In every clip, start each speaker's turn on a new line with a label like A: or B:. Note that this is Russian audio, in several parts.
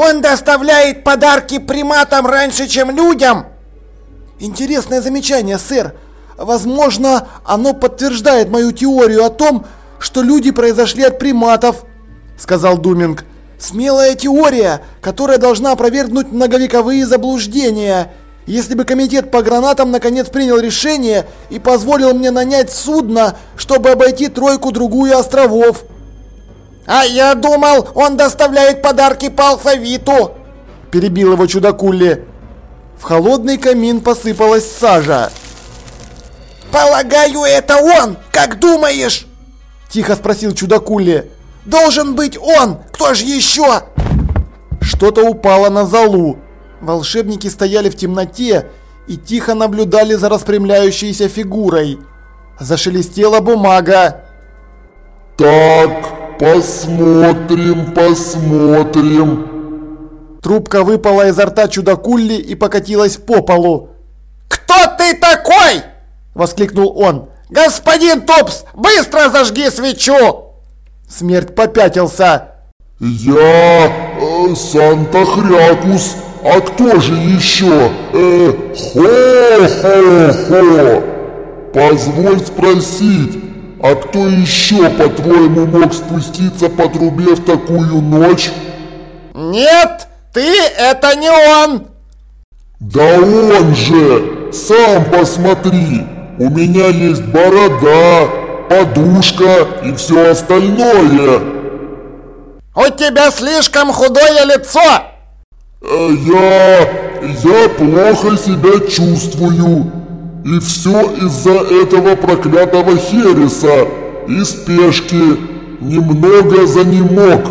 A: Он доставляет подарки приматам раньше, чем людям?
B: Интересное замечание, сэр. Возможно, оно подтверждает мою теорию о том, что люди произошли от приматов, сказал Думинг. Смелая теория, которая должна опровергнуть многовековые заблуждения. Если бы комитет по гранатам наконец принял решение и позволил мне нанять судно, чтобы обойти тройку-другую островов.
A: «А я думал, он доставляет подарки по алфавиту!»
B: Перебил его чудакулли. В холодный камин посыпалась сажа.
A: «Полагаю, это он! Как думаешь?»
B: Тихо спросил чудакулли.
A: «Должен быть он! Кто же еще?»
B: Что-то упало на залу. Волшебники стояли в темноте и тихо наблюдали за распрямляющейся фигурой. Зашелестела бумага.
C: «Так, Посмотрим, посмотрим.
B: Трубка выпала изо рта чудакулли и покатилась по полу.
A: «Кто ты такой?» – воскликнул он. «Господин Топс, быстро зажги свечу!»
B: Смерть попятился.
C: «Я э, Санта-Хрякус, а кто же еще? Э, хо-хо-хо! Позволь спросить, а кто еще, по-твоему, мог спуститься по трубе в такую ночь?
A: Нет, ты это не он!
C: Да он же! Сам посмотри! У меня есть борода, подушка и все остальное!
A: У тебя слишком худое лицо!
C: Э, я... я плохо себя чувствую. И все из-за этого проклятого Хереса и спешки. Немного занемог.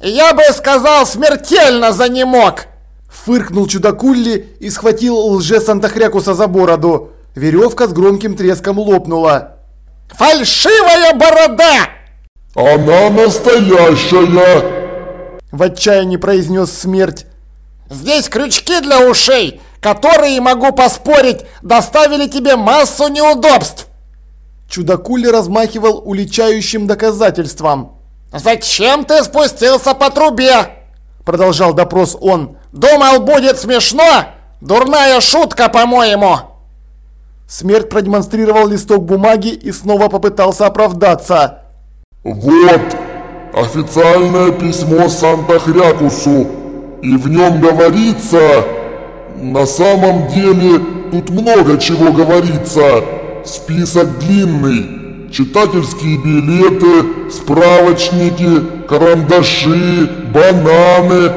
A: Я бы сказал, смертельно занемог.
B: Фыркнул чудакулли и схватил лже Сантахрякуса за бороду. Веревка с громким треском лопнула.
A: «Фальшивая борода!»
C: «Она настоящая!»
B: В отчаянии произнес смерть.
A: «Здесь крючки для ушей, которые, могу поспорить, доставили тебе массу неудобств!»
B: Чудакули размахивал уличающим доказательством.
A: «Зачем ты спустился по трубе?» Продолжал допрос он. «Думал, будет смешно? Дурная шутка, по-моему!»
B: Смерть продемонстрировал листок бумаги и снова попытался оправдаться.
C: «Вот! Официальное письмо Санта-Хрякусу! И в нем говорится...» На самом деле тут много чего говорится. Список длинный. Читательские билеты, справочники, карандаши, бананы.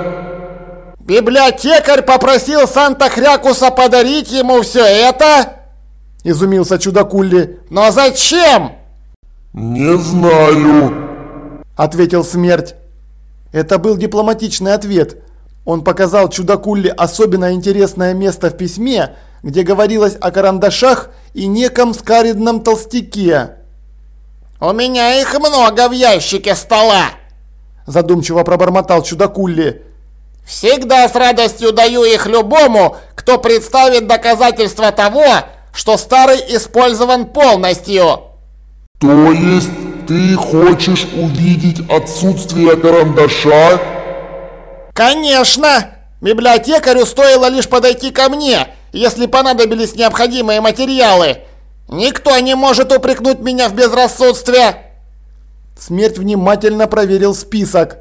A: Библиотекарь попросил Санта-Хрякуса подарить ему все это? Изумился чудакулли. Но зачем?
C: Не знаю.
B: Ответил смерть. Это был дипломатичный ответ. Он показал чудакулле особенно интересное место в письме, где говорилось о карандашах и неком скаридном толстяке.
A: «У меня их много в ящике стола!» Задумчиво пробормотал чудакулли. «Всегда с радостью даю их любому, кто представит доказательства того, что старый использован полностью!»
C: «То есть ты хочешь увидеть отсутствие карандаша?»
A: «Конечно! Библиотекарю стоило лишь подойти ко мне, если понадобились необходимые материалы. Никто не может упрекнуть меня в безрассудстве!»
B: Смерть внимательно проверил список.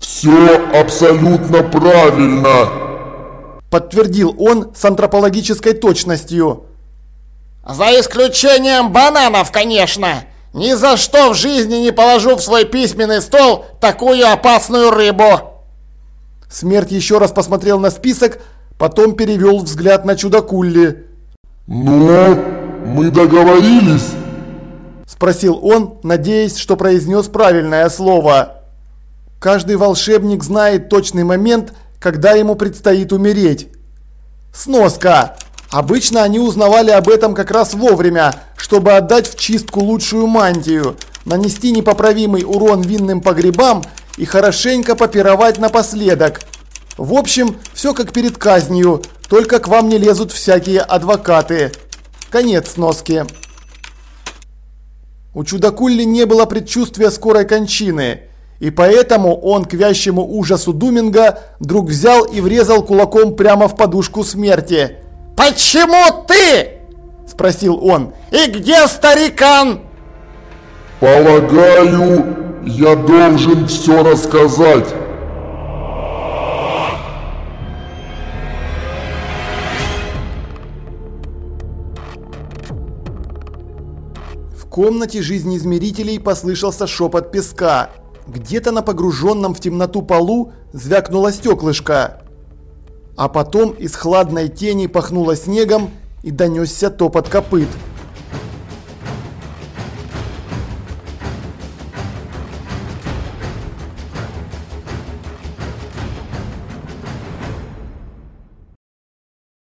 C: «Все абсолютно правильно!»
B: Подтвердил он с антропологической точностью.
A: «За исключением бананов, конечно! Ни за что в жизни не положу в свой письменный стол такую опасную рыбу!»
B: Смерть еще раз посмотрел на список, потом перевел взгляд на чудакулли.
C: «Ну, мы договорились?»
B: Спросил он, надеясь, что произнес правильное слово. Каждый волшебник знает точный момент, когда ему предстоит умереть. Сноска. Обычно они узнавали об этом как раз вовремя, чтобы отдать в чистку лучшую мантию, нанести непоправимый урон винным погребам и хорошенько попировать напоследок. В общем, все как перед казнью, только к вам не лезут всякие адвокаты. Конец сноски. У чудакулли не было предчувствия скорой кончины, И поэтому он, к вящему ужасу Думинга, вдруг взял и врезал кулаком прямо в подушку смерти.
A: «Почему ты?» – спросил он. «И где старикан?»
C: «Полагаю, я должен все рассказать».
B: В комнате жизнеизмерителей послышался шепот песка. Где-то на погруженном в темноту полу звякнуло стеклышко. А потом из хладной тени пахнуло снегом и донесся топот копыт.